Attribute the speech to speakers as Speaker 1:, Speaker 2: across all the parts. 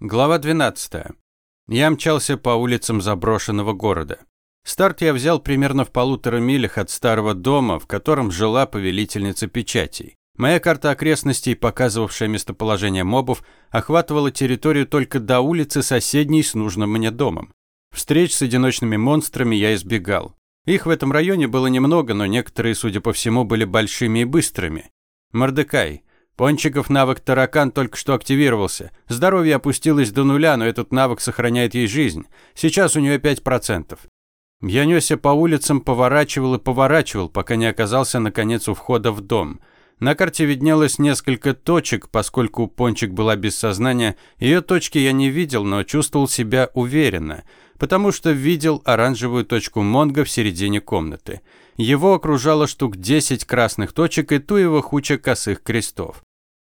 Speaker 1: Глава 12. Я мчался по улицам заброшенного города. Старт я взял примерно в полутора милях от старого дома, в котором жила повелительница печатей. Моя карта окрестностей, показывавшая местоположение мобов, охватывала территорию только до улицы, соседней с нужным мне домом. Встреч с одиночными монстрами я избегал. Их в этом районе было немного, но некоторые, судя по всему, были большими и быстрыми. Мордекай, Пончиков навык таракан только что активировался. Здоровье опустилось до нуля, но этот навык сохраняет ей жизнь. Сейчас у нее 5%. Я несся по улицам, поворачивал и поворачивал, пока не оказался наконец у входа в дом. На карте виднелось несколько точек, поскольку Пончик была без сознания. Ее точки я не видел, но чувствовал себя уверенно, потому что видел оранжевую точку Монга в середине комнаты. Его окружало штук 10 красных точек и туева хуча косых крестов.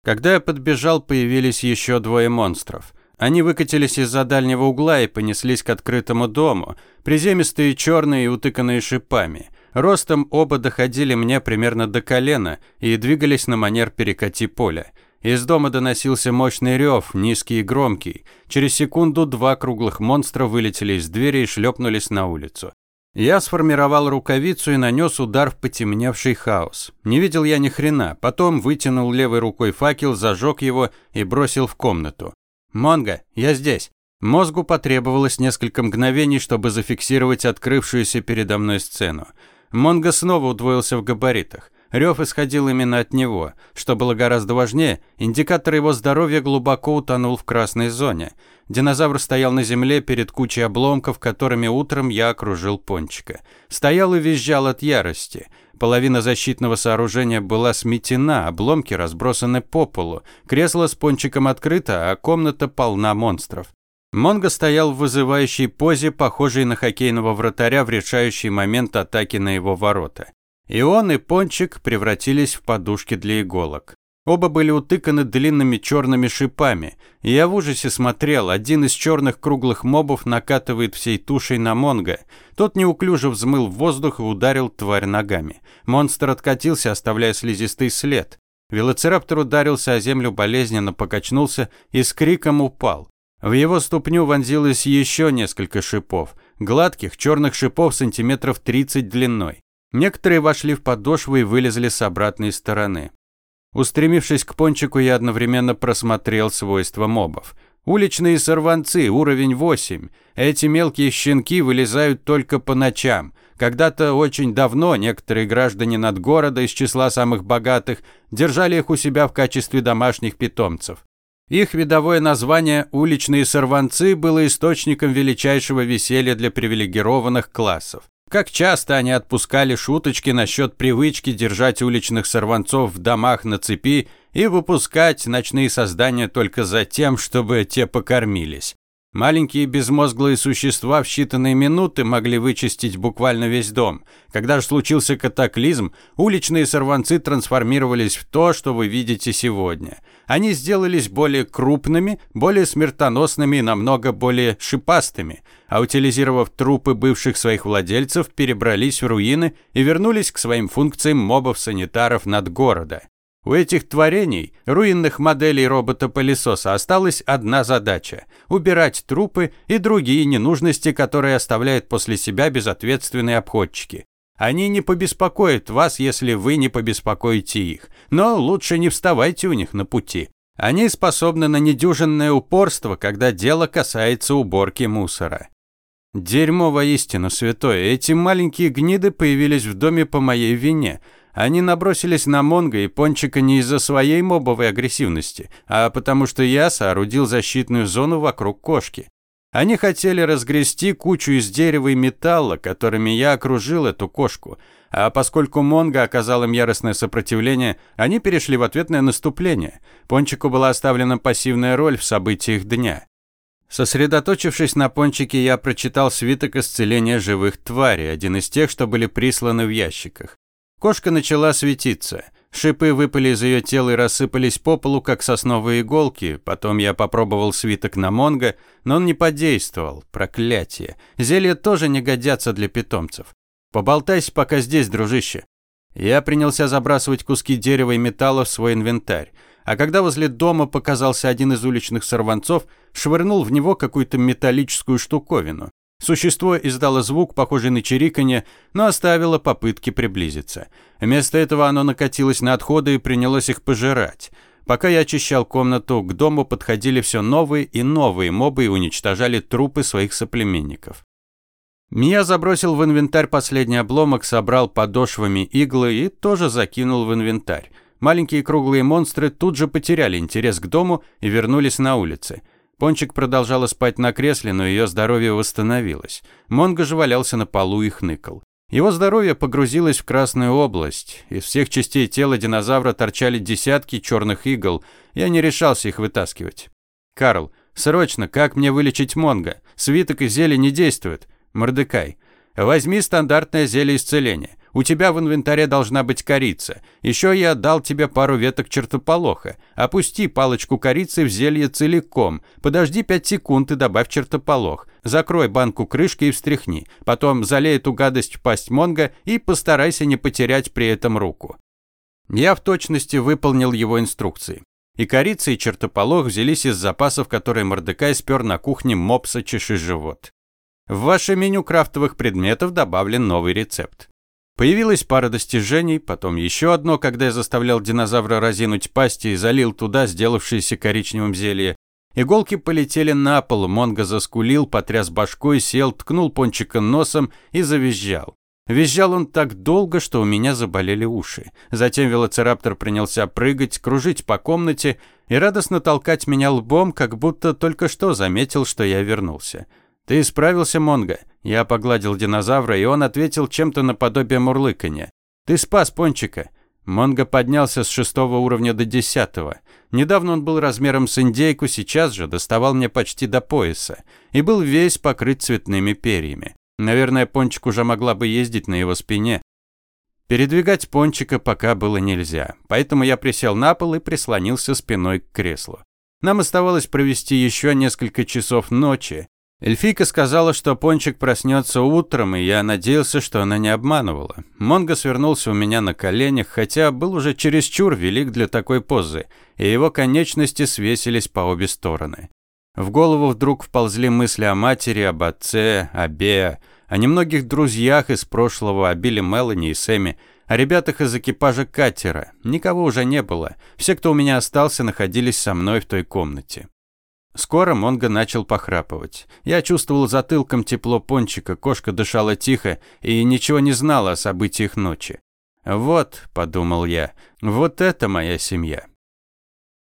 Speaker 1: Когда я подбежал, появились еще двое монстров. Они выкатились из-за дальнего угла и понеслись к открытому дому, приземистые, черные и утыканные шипами. Ростом оба доходили мне примерно до колена и двигались на манер перекати поля. Из дома доносился мощный рев, низкий и громкий. Через секунду два круглых монстра вылетели из двери и шлепнулись на улицу. Я сформировал рукавицу и нанес удар в потемневший хаос. Не видел я ни хрена, потом вытянул левой рукой факел, зажег его и бросил в комнату. «Монго, я здесь». Мозгу потребовалось несколько мгновений, чтобы зафиксировать открывшуюся передо мной сцену. Монго снова удвоился в габаритах. Рев исходил именно от него. Что было гораздо важнее, индикатор его здоровья глубоко утонул в красной зоне. Динозавр стоял на земле перед кучей обломков, которыми утром я окружил пончика. Стоял и визжал от ярости. Половина защитного сооружения была сметена, обломки разбросаны по полу. Кресло с пончиком открыто, а комната полна монстров. Монго стоял в вызывающей позе, похожей на хоккейного вратаря в решающий момент атаки на его ворота. И он, и Пончик превратились в подушки для иголок. Оба были утыканы длинными черными шипами. Я в ужасе смотрел, один из черных круглых мобов накатывает всей тушей на Монго. Тот неуклюже взмыл в воздух и ударил тварь ногами. Монстр откатился, оставляя слизистый след. Велоцираптор ударился о землю болезненно, покачнулся и с криком упал. В его ступню вонзилось еще несколько шипов. Гладких черных шипов сантиметров 30 длиной. Некоторые вошли в подошву и вылезли с обратной стороны. Устремившись к пончику, я одновременно просмотрел свойства мобов. Уличные сорванцы, уровень 8. Эти мелкие щенки вылезают только по ночам. Когда-то очень давно некоторые граждане над города из числа самых богатых держали их у себя в качестве домашних питомцев. Их видовое название «уличные сорванцы» было источником величайшего веселья для привилегированных классов. Как часто они отпускали шуточки насчет привычки держать уличных сорванцов в домах на цепи и выпускать ночные создания только за тем, чтобы те покормились. Маленькие безмозглые существа в считанные минуты могли вычистить буквально весь дом. Когда же случился катаклизм, уличные сорванцы трансформировались в то, что вы видите сегодня. Они сделались более крупными, более смертоносными и намного более шипастыми, а утилизировав трупы бывших своих владельцев, перебрались в руины и вернулись к своим функциям мобов-санитаров над города. У этих творений, руинных моделей робота-пылесоса, осталась одна задача – убирать трупы и другие ненужности, которые оставляют после себя безответственные обходчики. Они не побеспокоят вас, если вы не побеспокоите их, но лучше не вставайте у них на пути. Они способны на недюжинное упорство, когда дело касается уборки мусора. Дерьмо воистину святое. Эти маленькие гниды появились в доме по моей вине – они набросились на Монго и Пончика не из-за своей мобовой агрессивности, а потому что я соорудил защитную зону вокруг кошки. Они хотели разгрести кучу из дерева и металла, которыми я окружил эту кошку, а поскольку Монго оказал им яростное сопротивление, они перешли в ответное наступление. Пончику была оставлена пассивная роль в событиях дня. Сосредоточившись на пончике, я прочитал свиток исцеления живых тварей, один из тех, что были присланы в ящиках. Кошка начала светиться. Шипы выпали из ее тела и рассыпались по полу, как сосновые иголки. Потом я попробовал свиток на Монго, но он не подействовал. Проклятие. Зелья тоже не годятся для питомцев. Поболтайся пока здесь, дружище. Я принялся забрасывать куски дерева и металла в свой инвентарь. а когда возле дома показался один из уличных сорванцов, швырнул в него какую-то металлическую штуковину. Существо издало звук, похожий на чириканье, но оставило попытки приблизиться. Вместо этого оно накатилось на отходы и принялось их пожирать. Пока я очищал комнату, к дому подходили все новые и новые мобы и уничтожали трупы своих соплеменников. Мия забросил в инвентарь последний обломок, собрал подошвами иглы и тоже закинул в инвентарь. Маленькие круглые монстры тут же потеряли интерес к дому и вернулись на улицы. Пончик продолжала спать на кресле, но ее здоровье восстановилось. Монго же валялся на полу и хныкал. Его здоровье погрузилось в красную область. Из всех частей тела динозавра торчали десятки черных игл. Я не решался их вытаскивать. «Карл, срочно, как мне вылечить Монго? Свиток и зелье не действуют». Мордекай. «Возьми стандартное зелье исцеления. У тебя в инвентаре должна быть корица. Еще я отдал тебе пару веток чертополоха. Опусти палочку корицы в зелье целиком. Подожди 5 секунд и добавь чертополох. Закрой банку крышкой и встряхни. Потом залей эту гадость в пасть Монго и постарайся не потерять при этом руку. Я в точности выполнил его инструкции. И корица, и чертополох взялись из запасов, которые Мордекай спер на кухне мопса чеши-живот. В ваше меню крафтовых предметов добавлен новый рецепт. Появилась пара достижений, потом еще одно, когда я заставлял динозавра разинуть пасть и залил туда сделавшееся коричневым зелье. Иголки полетели на пол, Монго заскулил, потряс башкой, сел, ткнул пончика носом и завизжал. Визжал он так долго, что у меня заболели уши. Затем велоцираптор принялся прыгать, кружить по комнате и радостно толкать меня лбом, как будто только что заметил, что я вернулся. «Ты справился, Монго?» Я погладил динозавра, и он ответил чем-то наподобие мурлыканья. «Ты спас Пончика». Монго поднялся с шестого уровня до десятого. Недавно он был размером с индейку, сейчас же доставал мне почти до пояса. И был весь покрыт цветными перьями. Наверное, Пончик уже могла бы ездить на его спине. Передвигать Пончика пока было нельзя, поэтому я присел на пол и прислонился спиной к креслу. Нам оставалось провести еще несколько часов ночи, Эльфийка сказала, что Пончик проснется утром, и я надеялся, что она не обманывала. Монго свернулся у меня на коленях, хотя был уже чересчур велик для такой позы, и его конечности свесились по обе стороны. В голову вдруг вползли мысли о матери, об отце, о Беа, о немногих друзьях из прошлого, о Билли Мелани и Сэмми, о ребятах из экипажа катера. Никого уже не было. Все, кто у меня остался, находились со мной в той комнате. Скоро Монго начал похрапывать. Я чувствовал затылком тепло пончика, кошка дышала тихо и ничего не знала о событиях ночи. «Вот», — подумал я, — «вот это моя семья».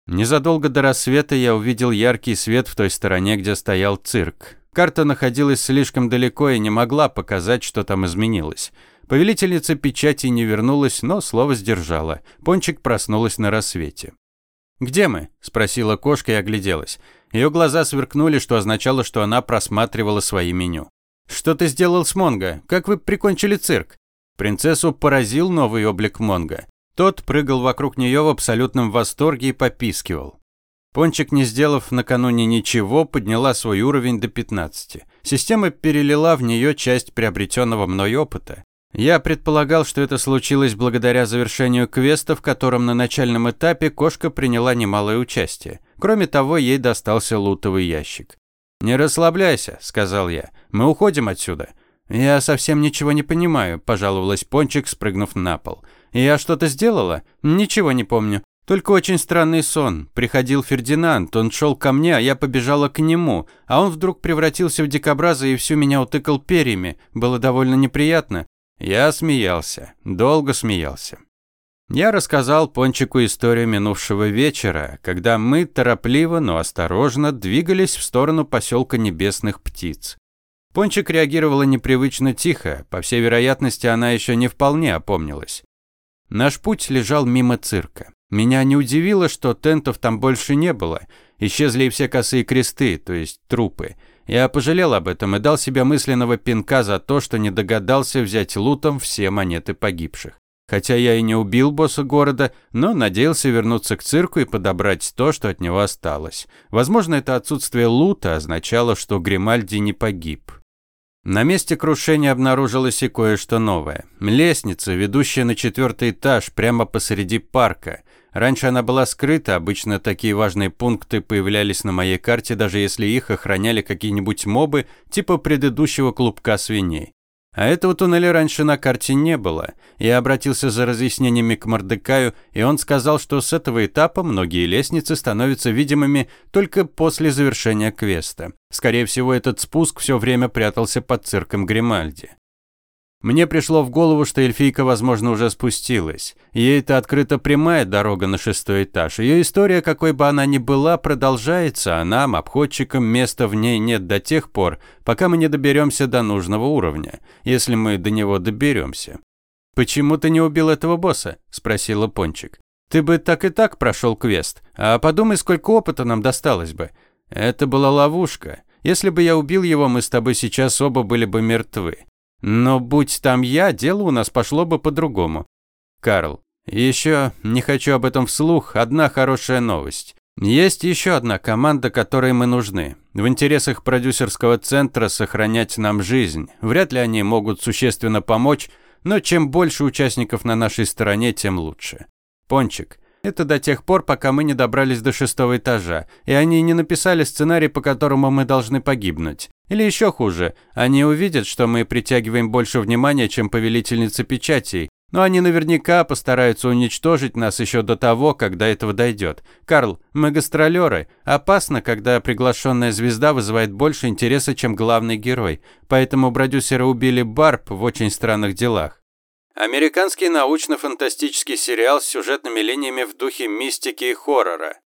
Speaker 1: Незадолго до рассвета я увидел яркий свет в той стороне, где стоял цирк. Карта находилась слишком далеко и не могла показать, что там изменилось. Повелительница печати не вернулась, но слово сдержала. Пончик проснулась на рассвете. «Где мы?» – спросила кошка и огляделась. Ее глаза сверкнули, что означало, что она просматривала свои меню. «Что ты сделал с Монго? Как вы прикончили цирк?» Принцессу поразил новый облик Монго. Тот прыгал вокруг нее в абсолютном восторге и попискивал. Пончик, не сделав накануне ничего, подняла свой уровень до 15. Система перелила в нее часть приобретенного мной опыта. Я предполагал, что это случилось благодаря завершению квеста, в котором на начальном этапе кошка приняла немалое участие. Кроме того, ей достался лутовый ящик. «Не расслабляйся», — сказал я. «Мы уходим отсюда». «Я совсем ничего не понимаю», – пожаловалась Пончик, спрыгнув на пол. «Я что-то сделала? Ничего не помню. Только очень странный сон. Приходил Фердинанд, он шел ко мне, а я побежала к нему. А он вдруг превратился в дикобраза и всю меня утыкал перьями. Было довольно неприятно. Я смеялся. Долго смеялся. Я рассказал Пончику историю минувшего вечера, когда мы торопливо, но осторожно двигались в сторону поселка Небесных Птиц. Пончик реагировала непривычно тихо, по всей вероятности, она еще не вполне опомнилась. Наш путь лежал мимо цирка. Меня не удивило, что тентов там больше не было. Исчезли и все косые кресты, то есть трупы. Я пожалел об этом и дал себе мысленного пинка за то, что не догадался взять лутом все монеты погибших. Хотя я и не убил босса города, но надеялся вернуться к цирку и подобрать то, что от него осталось. Возможно, это отсутствие лута означало, что Гримальди не погиб. На месте крушения обнаружилось и кое-что новое. Лестница, ведущая на четвертый этаж, прямо посреди парка. Раньше она была скрыта, обычно такие важные пункты появлялись на моей карте, даже если их охраняли какие-нибудь мобы, типа предыдущего клубка свиней. А этого туннеля раньше на карте не было. Я обратился за разъяснениями к Мордекаю, и он сказал, что с этого этапа многие лестницы становятся видимыми только после завершения квеста. Скорее всего, этот спуск все время прятался под цирком Гримальди. Мне пришло в голову, что эльфийка, возможно, уже спустилась. Ей это открыта прямая дорога на шестой этаж. Ее история, какой бы она ни была, продолжается, а нам, обходчикам, места в ней нет до тех пор, пока мы не доберемся до нужного уровня, если мы до него доберемся. «Почему ты не убил этого босса?» – спросила Пончик. «Ты бы так и так прошел квест, а подумай, сколько опыта нам досталось бы. Это была ловушка. Если бы я убил его, мы с тобой сейчас оба были бы мертвы. Но будь там я, дело у нас пошло бы по-другому. Карл, еще не хочу об этом вслух, одна хорошая новость. Есть еще одна команда, которой мы нужны. В интересах продюсерского центра сохранять нам жизнь. Вряд ли они могут существенно помочь, но чем больше участников на нашей стороне, тем лучше. Пончик, это до тех пор, пока мы не добрались до шестого этажа, и они не написали сценарий, по которому мы должны погибнуть. Или еще хуже, они увидят, что мы притягиваем больше внимания, чем повелительница печатей, но они наверняка постараются уничтожить нас еще до того, когда этого дойдет. Карл, мы гастролеры. Опасно, когда приглашенная звезда вызывает больше интереса, чем главный герой. Поэтому продюсера убили Барб в очень странных делах. Американский научно-фантастический сериал с сюжетными линиями в духе мистики и хоррора.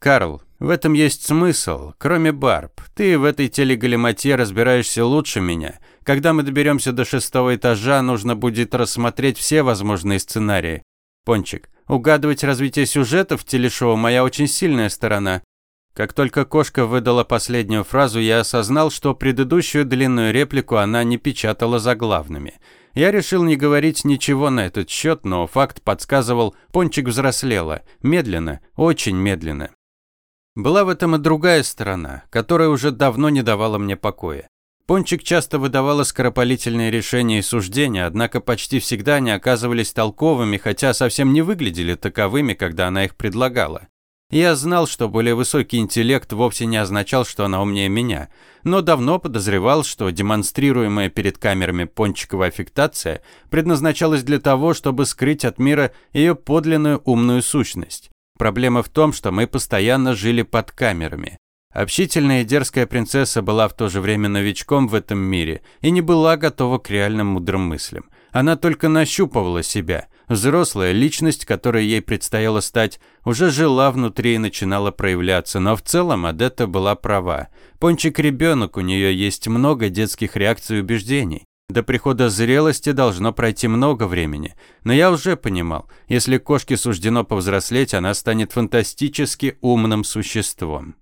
Speaker 1: Карл, в этом есть смысл, кроме Барб. Ты в этой телегалиматье разбираешься лучше меня. Когда мы доберемся до шестого этажа, нужно будет рассмотреть все возможные сценарии. Пончик, угадывать развитие сюжета в телешоу – моя очень сильная сторона. Как только кошка выдала последнюю фразу, я осознал, что предыдущую длинную реплику она не печатала заглавными – я решил не говорить ничего на этот счет, но факт подсказывал, Пончик взрослела. Медленно, очень медленно. Была в этом и другая сторона, которая уже давно не давала мне покоя. Пончик часто выдавала скоропалительные решения и суждения, однако почти всегда они оказывались толковыми, хотя совсем не выглядели таковыми, когда она их предлагала. Я знал, что более высокий интеллект вовсе не означал, что она умнее меня, но давно подозревал, что демонстрируемая перед камерами пончиковая аффектация предназначалась для того, чтобы скрыть от мира ее подлинную умную сущность. Проблема в том, что мы постоянно жили под камерами. Общительная и дерзкая принцесса была в то же время новичком в этом мире и не была готова к реальным мудрым мыслям. Она только нащупывала себя – Взрослая личность, которой ей предстояло стать, уже жила внутри и начинала проявляться, но в целом Адетта была права. Пончик ребенок, у нее есть много детских реакций и убеждений. До прихода зрелости должно пройти много времени. Но я уже понимал, если кошке суждено повзрослеть, она станет фантастически умным существом.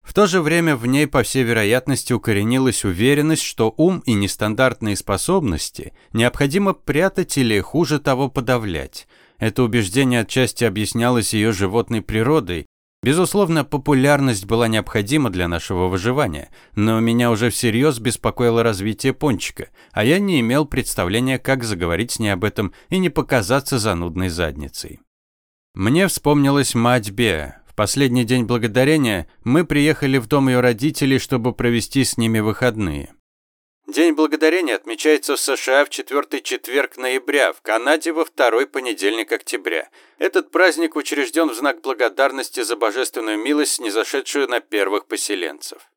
Speaker 1: В то же время в ней, по всей вероятности, укоренилась уверенность, что ум и нестандартные способности необходимо прятать или, хуже того, подавлять. Это убеждение отчасти объяснялось ее животной природой. Безусловно, популярность была необходима для нашего выживания, но меня уже всерьез беспокоило развитие пончика, а я не имел представления, как заговорить с ней об этом и не показаться занудной задницей. Мне вспомнилась мать Беа, последний день благодарения мы приехали в дом ее родителей, чтобы провести с ними выходные. День благодарения отмечается в США в четвертый четверг ноября, в Канаде во второй понедельник октября. Этот праздник учрежден в знак благодарности за божественную милость, снизошедшую на первых поселенцев.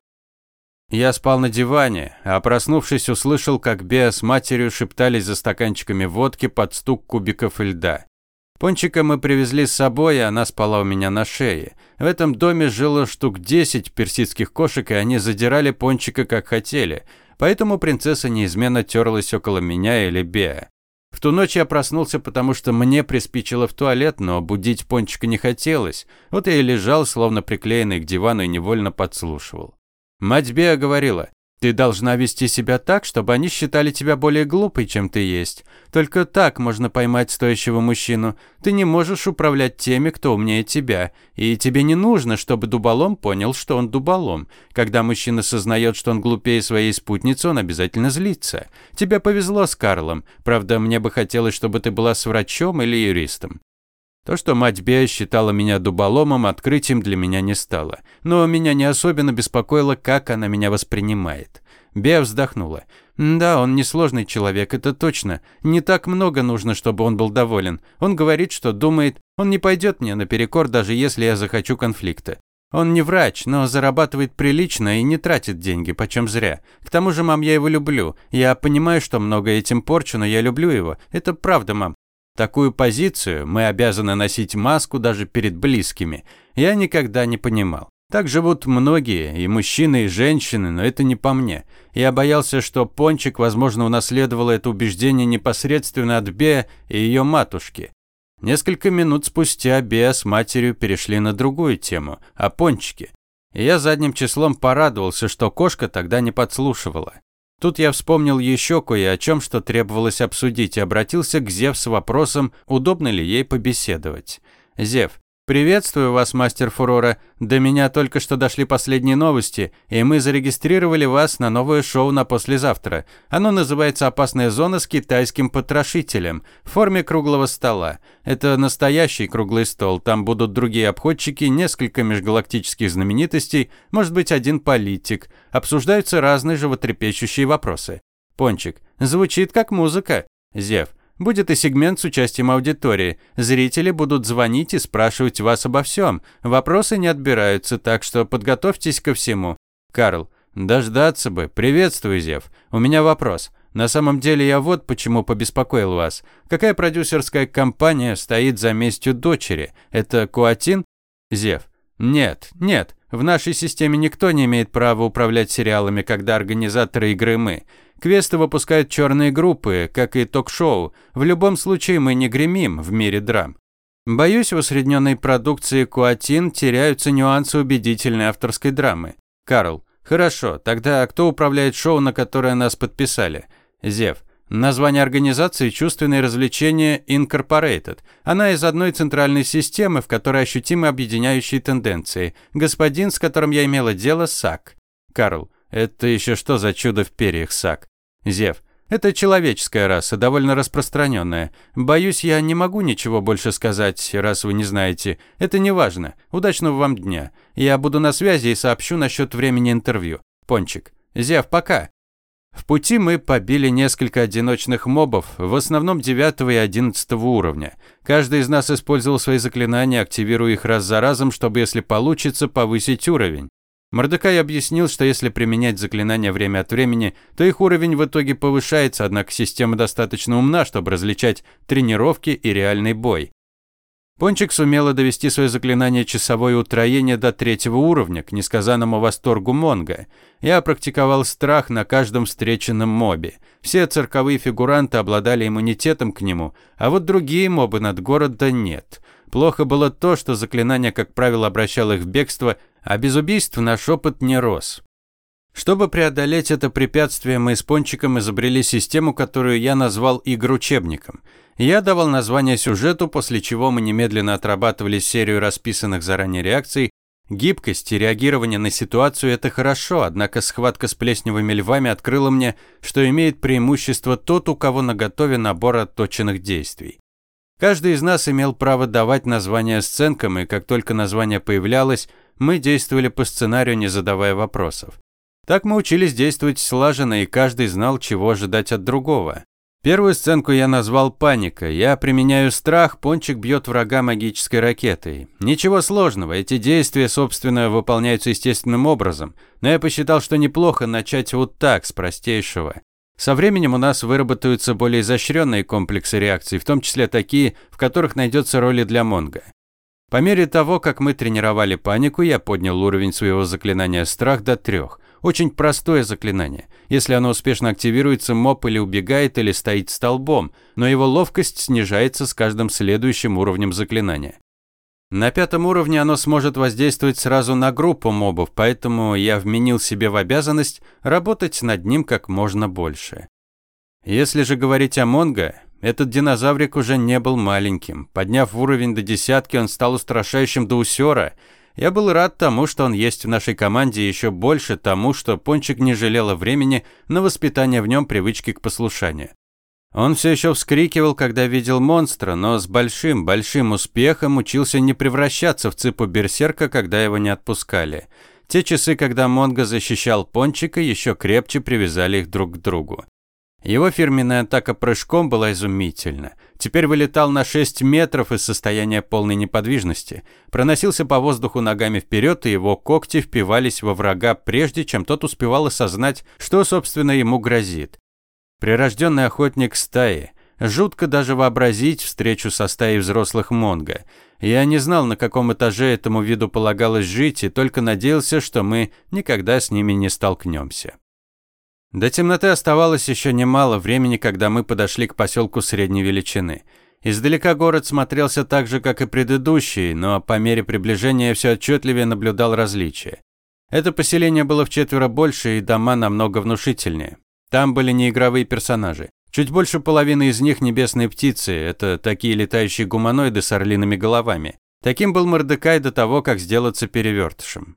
Speaker 1: Я спал на диване, а проснувшись, услышал, как Беа с матерью шептались за стаканчиками водки под стук кубиков льда. Пончика мы привезли с собой, и она спала у меня на шее. В этом доме жило штук 10 персидских кошек, и они задирали Пончика как хотели. Поэтому принцесса неизменно терлась около меня или Беа. В ту ночь я проснулся, потому что мне приспичило в туалет, но будить Пончика не хотелось. Вот я и лежал, словно приклеенный к дивану, и невольно подслушивал. Мать Беа говорила, ты должна вести себя так, чтобы они считали тебя более глупой, чем ты есть. Только так можно поймать стоящего мужчину. Ты не можешь управлять теми, кто умнее тебя. И тебе не нужно, чтобы дуболом понял, что он дуболом. Когда мужчина сознает, что он глупее своей спутницы, он обязательно злится. Тебе повезло с Карлом. Правда, мне бы хотелось, чтобы ты была с врачом или юристом. То, что мать Беа считала меня дуболомом, открытием для меня не стало. Но меня не особенно беспокоило, как она меня воспринимает. Беа вздохнула. «Да, он несложный человек, это точно. Не так много нужно, чтобы он был доволен. Он говорит, что думает, он не пойдет мне наперекор, даже если я захочу конфликта. Он не врач, но зарабатывает прилично и не тратит деньги, почем зря. К тому же, мам, я его люблю. Я понимаю, что много этим порчу, но я люблю его. Это правда, мам. Такую позицию мы обязаны носить маску даже перед близкими. Я никогда не понимал. Так живут многие, и мужчины, и женщины, но это не по мне. Я боялся, что Пончик, возможно, унаследовал это убеждение непосредственно от Беа и ее матушки. Несколько минут спустя Беа с матерью перешли на другую тему – о пончике. И я задним числом порадовался, что кошка тогда не подслушивала. Тут я вспомнил еще кое о чем, что требовалось обсудить, и обратился к Зев с вопросом, удобно ли ей побеседовать. «Зев, «Приветствую вас, мастер Фурора. До меня только что дошли последние новости, и мы зарегистрировали вас на новое шоу на послезавтра. Оно называется «Опасная зона» с китайским потрошителем в форме круглого стола. Это настоящий круглый стол. Там будут другие обходчики, несколько межгалактических знаменитостей, может быть, один политик. Обсуждаются разные животрепещущие вопросы. Пончик. Звучит как музыка. Зев. Будет и сегмент с участием аудитории. Зрители будут звонить и спрашивать вас обо всем. Вопросы не отбираются, так что подготовьтесь ко всему. Карл. Дождаться бы. Приветствую, Зев. У меня вопрос. На самом деле я вот почему побеспокоил вас. Какая продюсерская компания стоит за местью дочери? Это Куатин? Зев. Нет, нет. В нашей системе никто не имеет права управлять сериалами, когда организаторы игры мы. Квесты выпускают черные группы, как и ток-шоу. В любом случае мы не гремим в мире драм. Боюсь, в усредненной продукции Куатин теряются нюансы убедительной авторской драмы. Карл. Хорошо, тогда кто управляет шоу, на которое нас подписали? Зев. Название организации «Чувственные развлечения Incorporated». Она из одной центральной системы, в которой ощутимы объединяющие тенденции. Господин, с которым я имела дело, Сак. Карл. Это еще что за чудо в перьях, Сак? Зев. Это человеческая раса, довольно распространенная. Боюсь, я не могу ничего больше сказать, раз вы не знаете. Это не важно. Удачного вам дня. Я буду на связи и сообщу насчет времени интервью. Пончик. Зев, пока. В пути мы побили несколько одиночных мобов, в основном 9 и 11 уровня. Каждый из нас использовал свои заклинания, активируя их раз за разом, чтобы, если получится, повысить уровень. Мордекай объяснил, что если применять заклинания время от времени, то их уровень в итоге повышается, однако система достаточно умна, чтобы различать тренировки и реальный бой. Пончик сумела довести свое заклинание часовое утроение до третьего уровня, к несказанному восторгу Монга. Я практиковал страх на каждом встреченном мобе. Все цирковые фигуранты обладали иммунитетом к нему, а вот другие мобы над города нет. Плохо было то, что заклинание, как правило, обращало их в бегство, а без убийств наш опыт не рос. Чтобы преодолеть это препятствие, мы с Пончиком изобрели систему, которую я назвал игручебником. Я давал название сюжету, после чего мы немедленно отрабатывали серию расписанных заранее реакций. Гибкость и реагирование на ситуацию – это хорошо, однако схватка с плесневыми львами открыла мне, что имеет преимущество тот, у кого наготове набор отточенных действий. Каждый из нас имел право давать названия сценкам, и как только название появлялось, мы действовали по сценарию, не задавая вопросов. Так мы учились действовать слаженно, и каждый знал, чего ожидать от другого. Первую сценку я назвал «Паника». Я применяю страх, пончик бьет врага магической ракетой. Ничего сложного, эти действия, собственно, выполняются естественным образом. Но я посчитал, что неплохо начать вот так, с простейшего. Со временем у нас выработаются более изощренные комплексы реакций, в том числе такие, в которых найдется роли для Монга. По мере того, как мы тренировали панику, я поднял уровень своего заклинания «Страх» до трех. Очень простое заклинание. Если оно успешно активируется, моб или убегает, или стоит столбом, но его ловкость снижается с каждым следующим уровнем заклинания. На пятом уровне оно сможет воздействовать сразу на группу мобов, поэтому я вменил себе в обязанность работать над ним как можно больше. Если же говорить о Монго, этот динозаврик уже не был маленьким. Подняв уровень до десятки, он стал устрашающим до усера. Я был рад тому, что он есть в нашей команде, и еще больше тому, что Пончик не жалела времени на воспитание в нем привычки к послушанию. Он все еще вскрикивал, когда видел монстра, но с большим-большим успехом учился не превращаться в цыпу берсерка, когда его не отпускали. Те часы, когда Монго защищал Пончика, еще крепче привязали их друг к другу. Его фирменная атака прыжком была изумительна. Теперь вылетал на 6 метров из состояния полной неподвижности, проносился по воздуху ногами вперед, и его когти впивались во врага, прежде чем тот успевал осознать, что, собственно, ему грозит. Прирожденный охотник стаи. Жутко даже вообразить встречу со стаей взрослых монго. Я не знал, на каком этаже этому виду полагалось жить, и только надеялся, что мы никогда с ними не столкнемся. До темноты оставалось еще немало времени, когда мы подошли к поселку средней величины. Издалека город смотрелся так же, как и предыдущий, но по мере приближения я все отчетливее наблюдал различия. Это поселение было в четверо больше и дома намного внушительнее. Там были неигровые персонажи. Чуть больше половины из них небесные птицы, это такие летающие гуманоиды с орлиными головами. Таким был Мордекай до того, как сделаться перевертышем.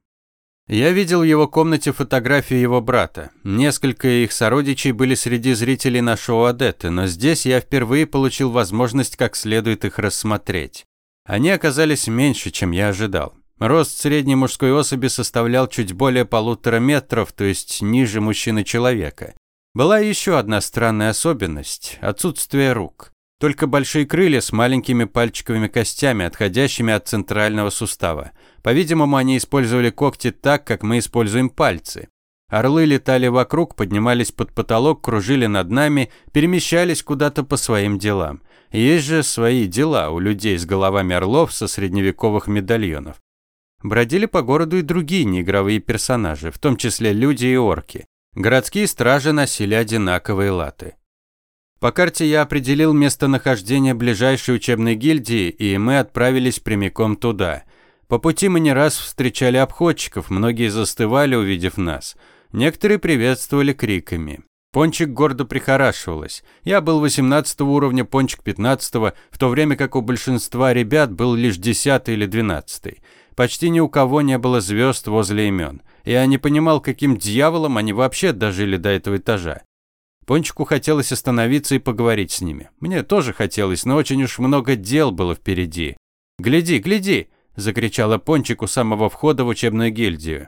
Speaker 1: Я видел в его комнате фотографии его брата. Несколько их сородичей были среди зрителей на шоу Адетты, но здесь я впервые получил возможность как следует их рассмотреть. Они оказались меньше, чем я ожидал. Рост средней мужской особи составлял чуть более полутора метров, то есть ниже мужчины-человека. Была еще одна странная особенность – отсутствие рук. Только большие крылья с маленькими пальчиковыми костями, отходящими от центрального сустава. По-видимому, они использовали когти так, как мы используем пальцы. Орлы летали вокруг, поднимались под потолок, кружили над нами, перемещались куда-то по своим делам. Есть же свои дела у людей с головами орлов со средневековых медальонов. Бродили по городу и другие неигровые персонажи, в том числе люди и орки. Городские стражи носили одинаковые латы. По карте я определил местонахождение ближайшей учебной гильдии, и мы отправились прямиком туда. По пути мы не раз встречали обходчиков, многие застывали, увидев нас. Некоторые приветствовали криками. Пончик гордо прихорашивалась. Я был 18 уровня, Пончик 15 в то время как у большинства ребят был лишь 10 или 12 Почти ни у кого не было звезд возле имен. Я не понимал, каким дьяволом они вообще дожили до этого этажа. Пончику хотелось остановиться и поговорить с ними. Мне тоже хотелось, но очень уж много дел было впереди. «Гляди, гляди!» – закричала Пончик у самого входа в учебную гильдию.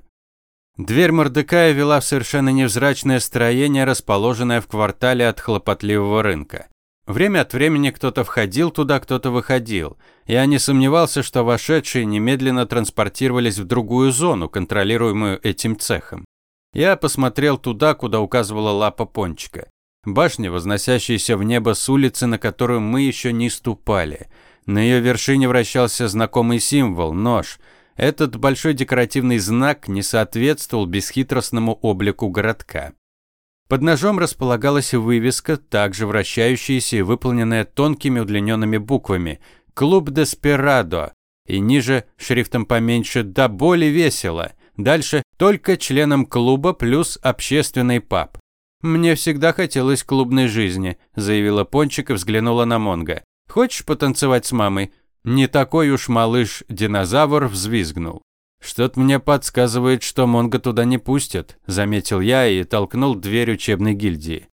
Speaker 1: Дверь Мордекая вела в совершенно невзрачное строение, расположенное в квартале от хлопотливого рынка. Время от времени кто-то входил туда, кто-то выходил. Я не сомневался, что вошедшие немедленно транспортировались в другую зону, контролируемую этим цехом. Я посмотрел туда, куда указывала лапа пончика. Башня, возносящаяся в небо с улицы, на которую мы еще не ступали. На ее вершине вращался знакомый символ – нож. Этот большой декоративный знак не соответствовал бесхитростному облику городка. Под ножом располагалась вывеска, также вращающаяся и выполненная тонкими удлиненными буквами «Клуб Деспирадо» и ниже, шрифтом поменьше «Да боли весело». Дальше только членам клуба плюс общественный паб. «Мне всегда хотелось клубной жизни», – заявила Пончик и взглянула на Монго. «Хочешь потанцевать с мамой?» Не такой уж малыш-динозавр взвизгнул. «Что-то мне подсказывает, что Монго туда не пустят», – заметил я и толкнул дверь учебной гильдии.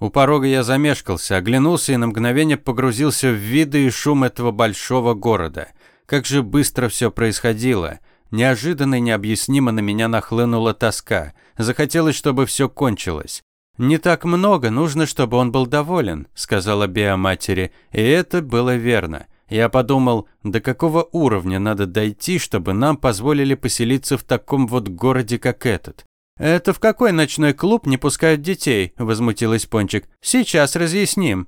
Speaker 1: У порога я замешкался, оглянулся и на мгновение погрузился в виды и шум этого большого города. Как же быстро все происходило. Неожиданно и необъяснимо на меня нахлынула тоска. Захотелось, чтобы все кончилось. «Не так много, нужно, чтобы он был доволен», – сказала Беа матери, и это было верно. Я подумал, до какого уровня надо дойти, чтобы нам позволили поселиться в таком вот городе, как этот. «Это в какой ночной клуб не пускают детей?» – возмутилась Пончик. «Сейчас разъясним».